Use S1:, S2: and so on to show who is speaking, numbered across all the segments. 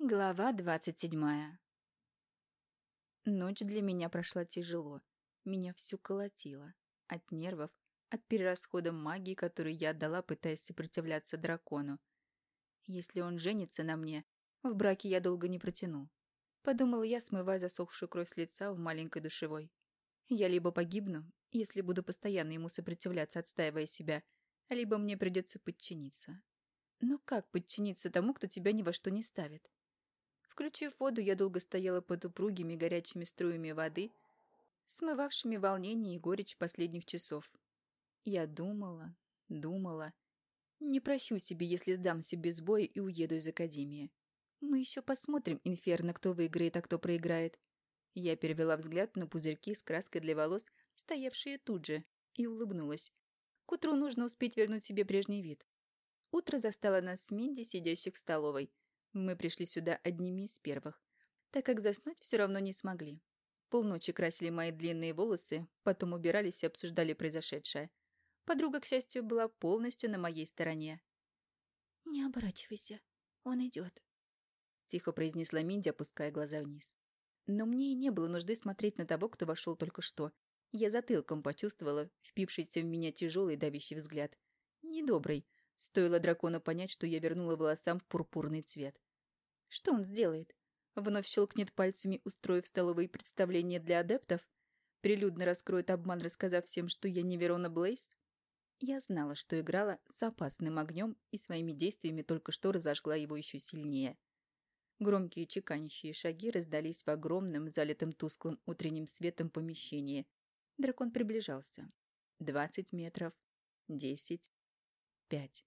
S1: Глава двадцать седьмая Ночь для меня прошла тяжело. Меня всю колотило. От нервов, от перерасхода магии, которую я отдала, пытаясь сопротивляться дракону. Если он женится на мне, в браке я долго не протяну. Подумала я, смывая засохшую кровь с лица в маленькой душевой. Я либо погибну, если буду постоянно ему сопротивляться, отстаивая себя, либо мне придется подчиниться. Но как подчиниться тому, кто тебя ни во что не ставит? Включив воду, я долго стояла под упругими горячими струями воды, смывавшими волнение и горечь последних часов. Я думала, думала. Не прощу себе, если сдамся без боя и уеду из Академии. Мы еще посмотрим, Инферно, кто выиграет, а кто проиграет. Я перевела взгляд на пузырьки с краской для волос, стоявшие тут же, и улыбнулась. К утру нужно успеть вернуть себе прежний вид. Утро застало нас с Минди, сидящих в столовой. Мы пришли сюда одними из первых, так как заснуть все равно не смогли. Полночи красили мои длинные волосы, потом убирались и обсуждали произошедшее. Подруга, к счастью, была полностью на моей стороне.
S2: «Не оборачивайся, он идет», —
S1: тихо произнесла Минди, опуская глаза вниз. Но мне и не было нужды смотреть на того, кто вошел только что. Я затылком почувствовала впившийся в меня тяжелый давящий взгляд. Недобрый. Стоило дракону понять, что я вернула волосам пурпурный цвет. Что он сделает? Вновь щелкнет пальцами, устроив столовые представления для адептов? Прилюдно раскроет обман, рассказав всем, что я не Верона Блейз? Я знала, что играла с опасным огнем и своими действиями только что разожгла его еще сильнее. Громкие чеканящие шаги раздались в огромном, залитым тусклым утренним светом помещении. Дракон приближался. Двадцать метров. Десять. Пять.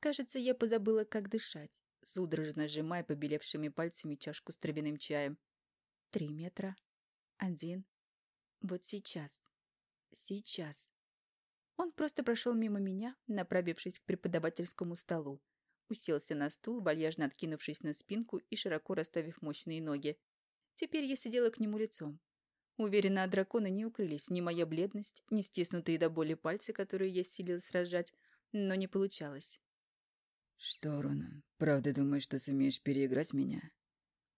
S1: Кажется, я позабыла, как дышать судорожно сжимая побелевшими пальцами чашку с травяным чаем. Три метра. Один. Вот сейчас. Сейчас. Он просто прошел мимо меня, направившись к преподавательскому столу. Уселся на стул, вальяжно откинувшись на спинку и широко расставив мощные ноги. Теперь я сидела к нему лицом. Уверена, от дракона не укрылись ни моя бледность, ни стиснутые до боли пальцы, которые я силилась разжать, но не получалось.
S3: «Что, Рона, правда думаешь, что сумеешь переиграть меня?»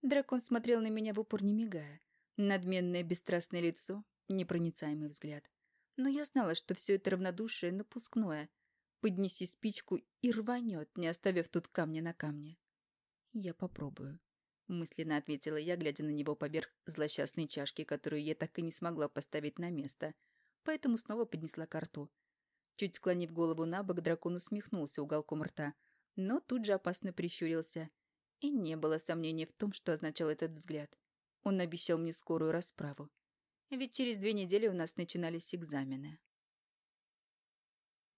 S1: Дракон смотрел на меня в упор, не мигая. Надменное бесстрастное лицо, непроницаемый взгляд. Но я знала, что все это равнодушие напускное. Поднеси спичку и рванет, не оставив тут камня на камне. «Я попробую», — мысленно ответила я, глядя на него поверх злосчастной чашки, которую я так и не смогла поставить на место. Поэтому снова поднесла карту. Чуть склонив голову на бок, дракон усмехнулся уголком рта — но тут же опасно прищурился. И не было сомнений в том, что означал этот взгляд. Он обещал мне скорую расправу. Ведь через две недели у нас начинались экзамены.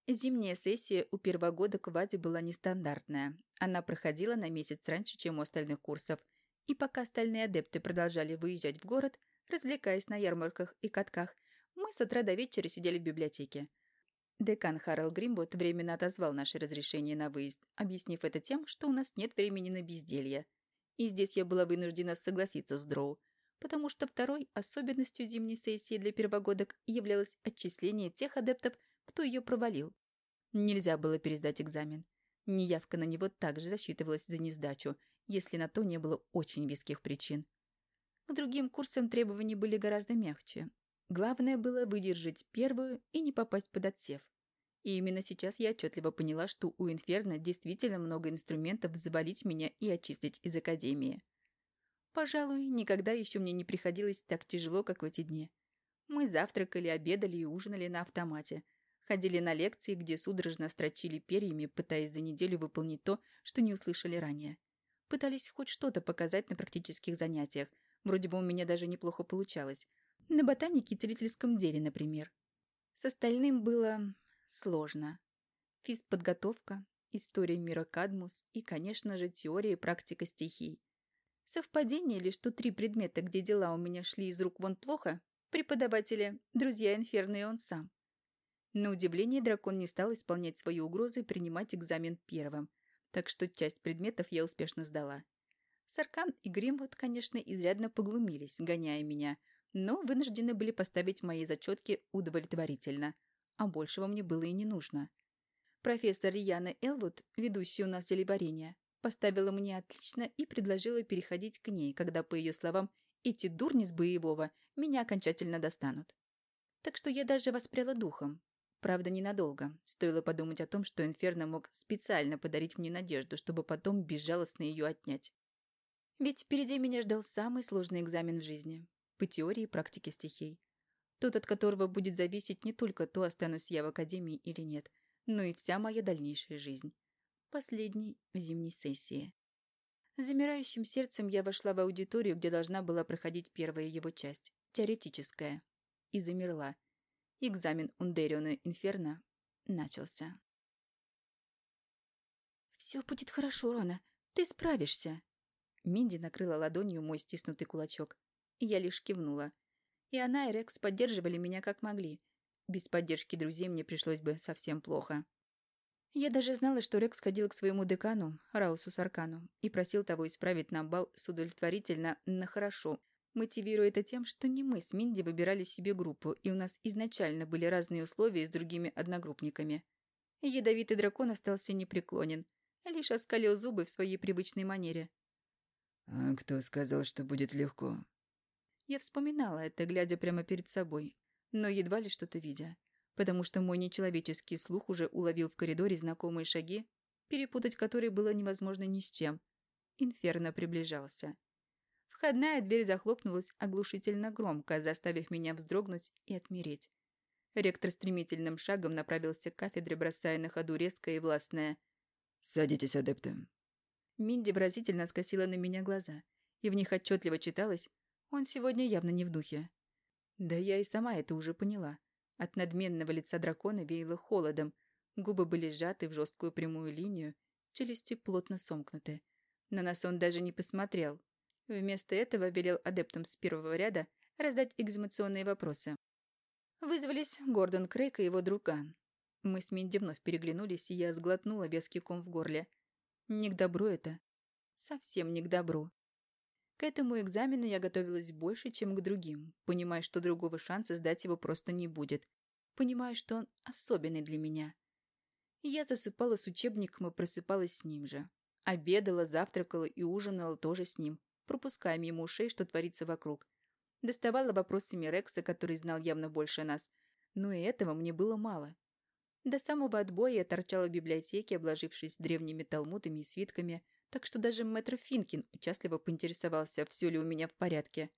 S1: Зимняя сессия у первогодок в Аде была нестандартная. Она проходила на месяц раньше, чем у остальных курсов. И пока остальные адепты продолжали выезжать в город, развлекаясь на ярмарках и катках, мы с утра до вечера сидели в библиотеке – Декан Харрел Гримвуд временно отозвал наше разрешение на выезд, объяснив это тем, что у нас нет времени на безделье. И здесь я была вынуждена согласиться с Дроу, потому что второй особенностью зимней сессии для первогодок являлось отчисление тех адептов, кто ее провалил. Нельзя было пересдать экзамен. Неявка на него также засчитывалась за несдачу, если на то не было очень веских причин. К другим курсам требования были гораздо мягче. Главное было выдержать первую и не попасть под отсев. И именно сейчас я отчетливо поняла, что у Инферно действительно много инструментов завалить меня и очистить из Академии. Пожалуй, никогда еще мне не приходилось так тяжело, как в эти дни. Мы завтракали, обедали и ужинали на автомате. Ходили на лекции, где судорожно строчили перьями, пытаясь за неделю выполнить то, что не услышали ранее. Пытались хоть что-то показать на практических занятиях. Вроде бы у меня даже неплохо получалось. На ботанике и целительском деле, например. С остальным было Сложно. Физподготовка, история мира Кадмус и, конечно же, теория и практика стихий. Совпадение ли, что три предмета, где дела у меня шли из рук вон плохо, преподаватели, друзья Инферно и он сам. На удивление дракон не стал исполнять свою угрозу и принимать экзамен первым, так что часть предметов я успешно сдала. Саркан и Гримвуд, конечно, изрядно поглумились, гоняя меня, но вынуждены были поставить мои зачетки удовлетворительно – а большего мне было и не нужно. Профессор Яна Элвуд, ведущий у нас зелеварение, Поставила мне отлично и предложила переходить к ней, когда, по ее словам, эти дурни с боевого меня окончательно достанут. Так что я даже воспряла духом. Правда, ненадолго. Стоило подумать о том, что Инферно мог специально подарить мне надежду, чтобы потом безжалостно ее отнять. Ведь впереди меня ждал самый сложный экзамен в жизни – по теории и практике стихий. Тот, от которого будет зависеть не только то, останусь я в академии или нет, но и вся моя дальнейшая жизнь. Последний в зимней сессии. Замирающим сердцем я вошла в аудиторию, где должна была проходить первая его часть, теоретическая, и замерла. Экзамен Ундериона Инферно начался.
S2: «Все будет хорошо, Рона. Ты справишься».
S1: Минди накрыла ладонью мой стиснутый кулачок. Я лишь кивнула. И она и Рекс поддерживали меня как могли. Без поддержки друзей мне пришлось бы совсем плохо. Я даже знала, что Рекс ходил к своему декану, Раусу Саркану, и просил того исправить нам бал с удовлетворительно на хорошо, мотивируя это тем, что не мы с Минди выбирали себе группу, и у нас изначально были разные условия с другими одногруппниками. Ядовитый дракон остался непреклонен, лишь оскалил зубы в своей привычной манере.
S3: «А кто сказал, что будет легко?»
S1: Я вспоминала это, глядя прямо перед собой, но едва ли что-то видя потому что мой нечеловеческий слух уже уловил в коридоре знакомые шаги, перепутать которые было невозможно ни с чем. Инферно приближался. Входная дверь захлопнулась оглушительно громко, заставив меня вздрогнуть и отмереть. Ректор стремительным шагом направился к кафедре, бросая на ходу резкое и властное
S3: «Садитесь, адепты».
S1: Минди выразительно скосила на меня глаза, и в них отчетливо читалось «Он сегодня явно не в духе». Да я и сама это уже поняла. От надменного лица дракона веяло холодом, губы были сжаты в жесткую прямую линию, челюсти плотно сомкнуты. На нас он даже не посмотрел. Вместо этого велел адептам с первого ряда раздать экзаменационные вопросы. Вызвались Гордон Крейг и его друг Ган. Мы с Минди вновь переглянулись, и я сглотнула вязкий ком в горле. Не к добру это. Совсем не к добру. К этому экзамену я готовилась больше, чем к другим, понимая, что другого шанса сдать его просто не будет. Понимая, что он особенный для меня. Я засыпала с учебником и просыпалась с ним же. Обедала, завтракала и ужинала тоже с ним, пропуская мимо ушей, что творится вокруг. Доставала вопросами Рекса, который знал явно больше нас. Но и этого мне было мало. До самого отбоя я торчала в библиотеке, обложившись древними талмудами и свитками, так что даже мэтр Финкин участливо поинтересовался, все ли у меня в порядке.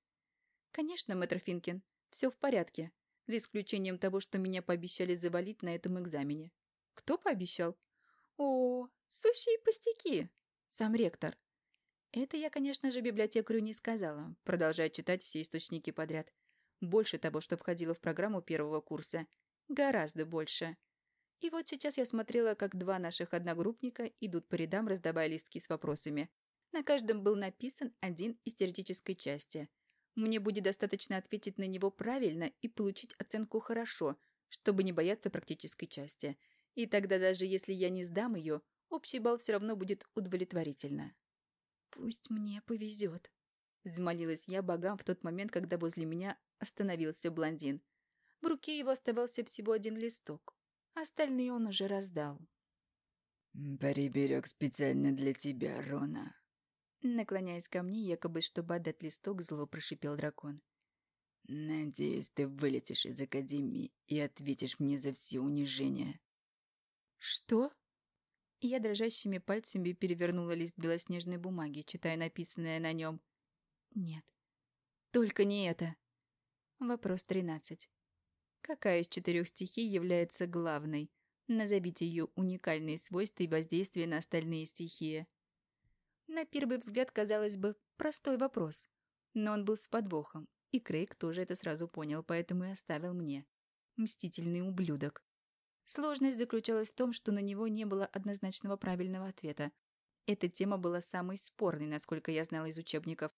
S1: Конечно, мэтр Финкин, все в порядке, за исключением того, что меня пообещали завалить на этом экзамене. Кто пообещал? О, сущие пустяки! Сам ректор. Это я, конечно же, библиотекарю не сказала, продолжая читать все источники подряд. Больше того, что входило в программу первого курса. Гораздо больше. И вот сейчас я смотрела, как два наших одногруппника идут по рядам, раздавая листки с вопросами. На каждом был написан один из теоретической части. Мне будет достаточно ответить на него правильно и получить оценку «хорошо», чтобы не бояться практической части. И тогда даже если я не сдам ее, общий балл все равно будет удовлетворительно.
S2: «Пусть мне повезет», —
S1: взмолилась я богам в тот момент, когда возле меня остановился блондин. В руке его оставался всего один листок. Остальные он уже раздал.
S3: «Приберег специально для тебя, Рона».
S1: Наклоняясь ко мне, якобы чтобы отдать листок, зло прошипел дракон.
S3: «Надеюсь, ты вылетишь из Академии и ответишь мне за все унижения».
S1: «Что?» Я дрожащими пальцами перевернула лист белоснежной бумаги, читая написанное на нем. «Нет, только не это». Вопрос тринадцать. Какая из четырех стихий является главной? Назовите ее уникальные свойства и воздействие на остальные стихии. На первый взгляд, казалось бы, простой вопрос. Но он был с подвохом, и Крейг тоже это сразу понял, поэтому и оставил мне. Мстительный ублюдок. Сложность заключалась в том, что на него не было однозначного правильного ответа. Эта тема была самой спорной, насколько я знала из учебников.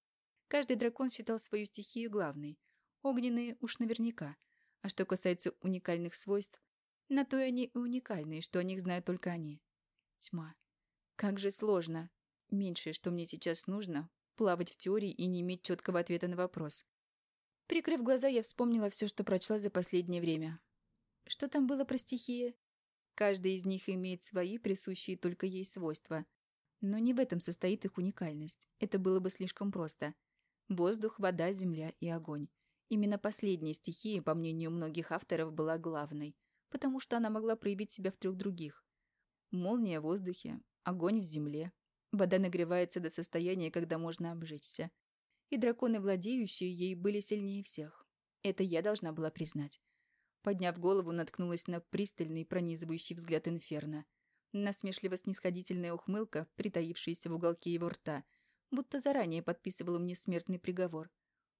S1: Каждый дракон считал свою стихию главной. Огненные уж наверняка. А что касается уникальных свойств, на то и они уникальные, что о них знают только они. Тьма. Как же сложно. Меньшее, что мне сейчас нужно, плавать в теории и не иметь четкого ответа на вопрос. Прикрыв глаза, я вспомнила все, что прочла за последнее время. Что там было про стихии? Каждая из них имеет свои, присущие только ей свойства. Но не в этом состоит их уникальность. Это было бы слишком просто. Воздух, вода, земля и огонь. Именно последняя стихия, по мнению многих авторов, была главной, потому что она могла проявить себя в трех других. Молния в воздухе, огонь в земле, вода нагревается до состояния, когда можно обжечься. И драконы, владеющие ей, были сильнее всех. Это я должна была признать. Подняв голову, наткнулась на пристальный пронизывающий взгляд Инферно. Насмешливо-снисходительная ухмылка, притаившаяся в уголке его рта, будто заранее подписывала мне смертный приговор.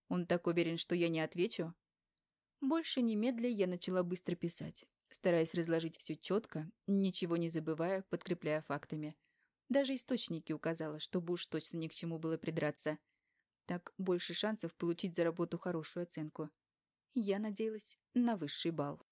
S1: Он так уверен, что я не отвечу? Больше немедля я начала быстро писать, стараясь разложить все четко, ничего не забывая, подкрепляя фактами. Даже источники указала, чтобы уж точно ни к чему было придраться. Так больше шансов получить за работу хорошую оценку. Я надеялась на высший балл.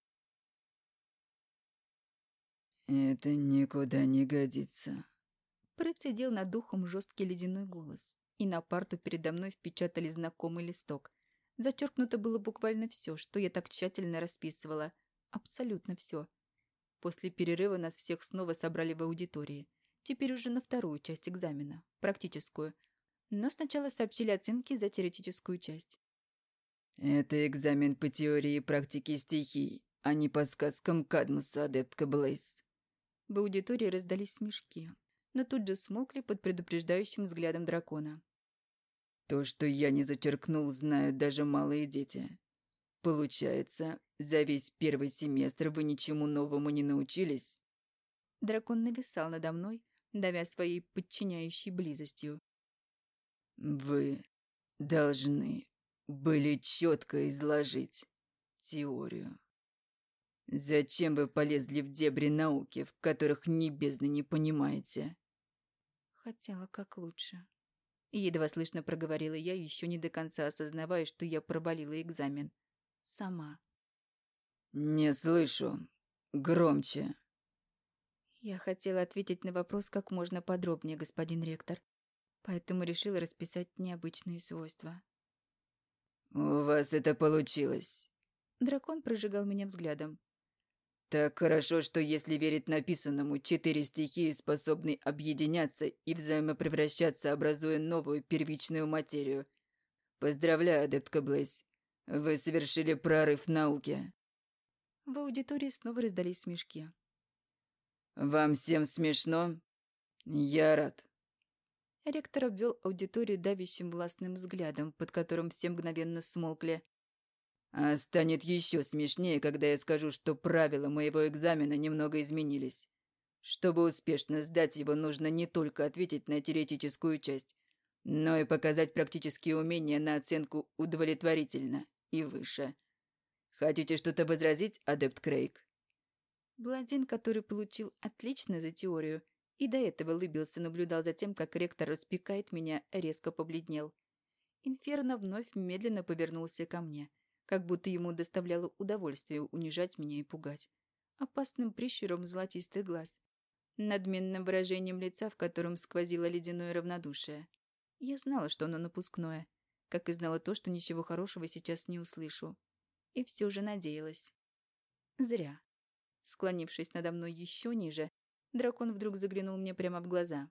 S3: «Это никуда не годится», —
S1: процедил над духом жесткий ледяной голос и на парту передо мной впечатали знакомый листок. Зачеркнуто было буквально все, что я так тщательно расписывала. Абсолютно все. После перерыва нас всех снова собрали в аудитории. Теперь уже на вторую часть экзамена, практическую. Но сначала сообщили оценки за теоретическую часть.
S3: «Это экзамен по теории и практике стихий, а не по сказкам Кадмуса, адептка Блейз».
S1: В аудитории раздались смешки, но тут же смолкли под предупреждающим взглядом дракона.
S3: «То, что я не зачеркнул, знают даже малые дети. Получается, за весь первый семестр вы ничему новому не научились?»
S1: Дракон нависал надо мной, давя своей подчиняющей близостью.
S3: «Вы должны были четко изложить теорию. Зачем вы полезли в дебри науки, в которых ни бездны не понимаете?»
S1: Хотела как лучше. Едва слышно проговорила я, еще не до конца осознавая, что я провалила экзамен. Сама.
S3: «Не слышу. Громче».
S1: Я хотела ответить на вопрос как можно подробнее, господин ректор, поэтому решила расписать необычные свойства.
S3: «У вас это получилось».
S1: Дракон прожигал меня взглядом.
S3: Так хорошо, что если верить написанному, четыре стихии способны объединяться и взаимопревращаться, образуя новую первичную материю. Поздравляю, адептка Блейз. Вы совершили прорыв в науке.
S1: В аудитории снова раздались смешки.
S3: Вам всем смешно? Я рад.
S1: Ректор обвел аудиторию давящим властным взглядом, под которым все мгновенно смолкли.
S3: А станет еще смешнее, когда я скажу, что правила моего экзамена немного изменились. Чтобы успешно сдать его, нужно не только ответить на теоретическую часть, но и показать практические умения на оценку удовлетворительно и выше. Хотите что-то возразить, адепт Крейг?
S1: Блондин, который получил отлично за теорию, и до этого лыбился, наблюдал за тем, как ректор распекает меня, резко побледнел. Инферно вновь медленно повернулся ко мне – как будто ему доставляло удовольствие унижать меня и пугать. Опасным прищуром золотистых глаз. Надменным выражением лица, в котором сквозило ледяное равнодушие. Я знала, что оно напускное, как и знала то, что ничего хорошего сейчас не услышу. И все же надеялась. Зря. Склонившись надо мной еще ниже, дракон вдруг заглянул мне прямо в глаза.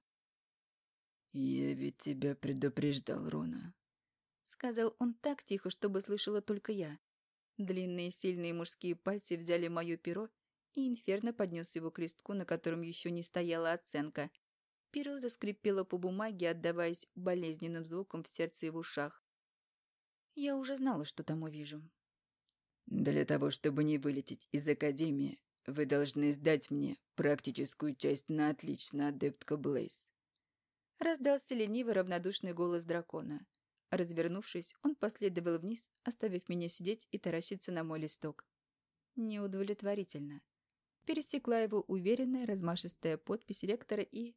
S3: «Я ведь тебя предупреждал, Рона.
S1: Сказал он так тихо, чтобы слышала только я. Длинные сильные мужские пальцы взяли мое перо, и Инферно поднес его к листку, на котором еще не стояла оценка. Перо заскрипело по бумаге, отдаваясь болезненным звуком в сердце и в ушах. Я уже знала, что там увижу.
S3: «Для того, чтобы не вылететь из Академии, вы должны сдать мне практическую часть на отлично, адептка Блейз».
S1: Раздался ленивый равнодушный голос дракона. Развернувшись, он последовал вниз, оставив меня сидеть и таращиться на мой листок. Неудовлетворительно. Пересекла его уверенная, размашистая подпись ректора и...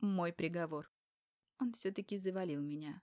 S1: Мой приговор. Он все-таки завалил меня.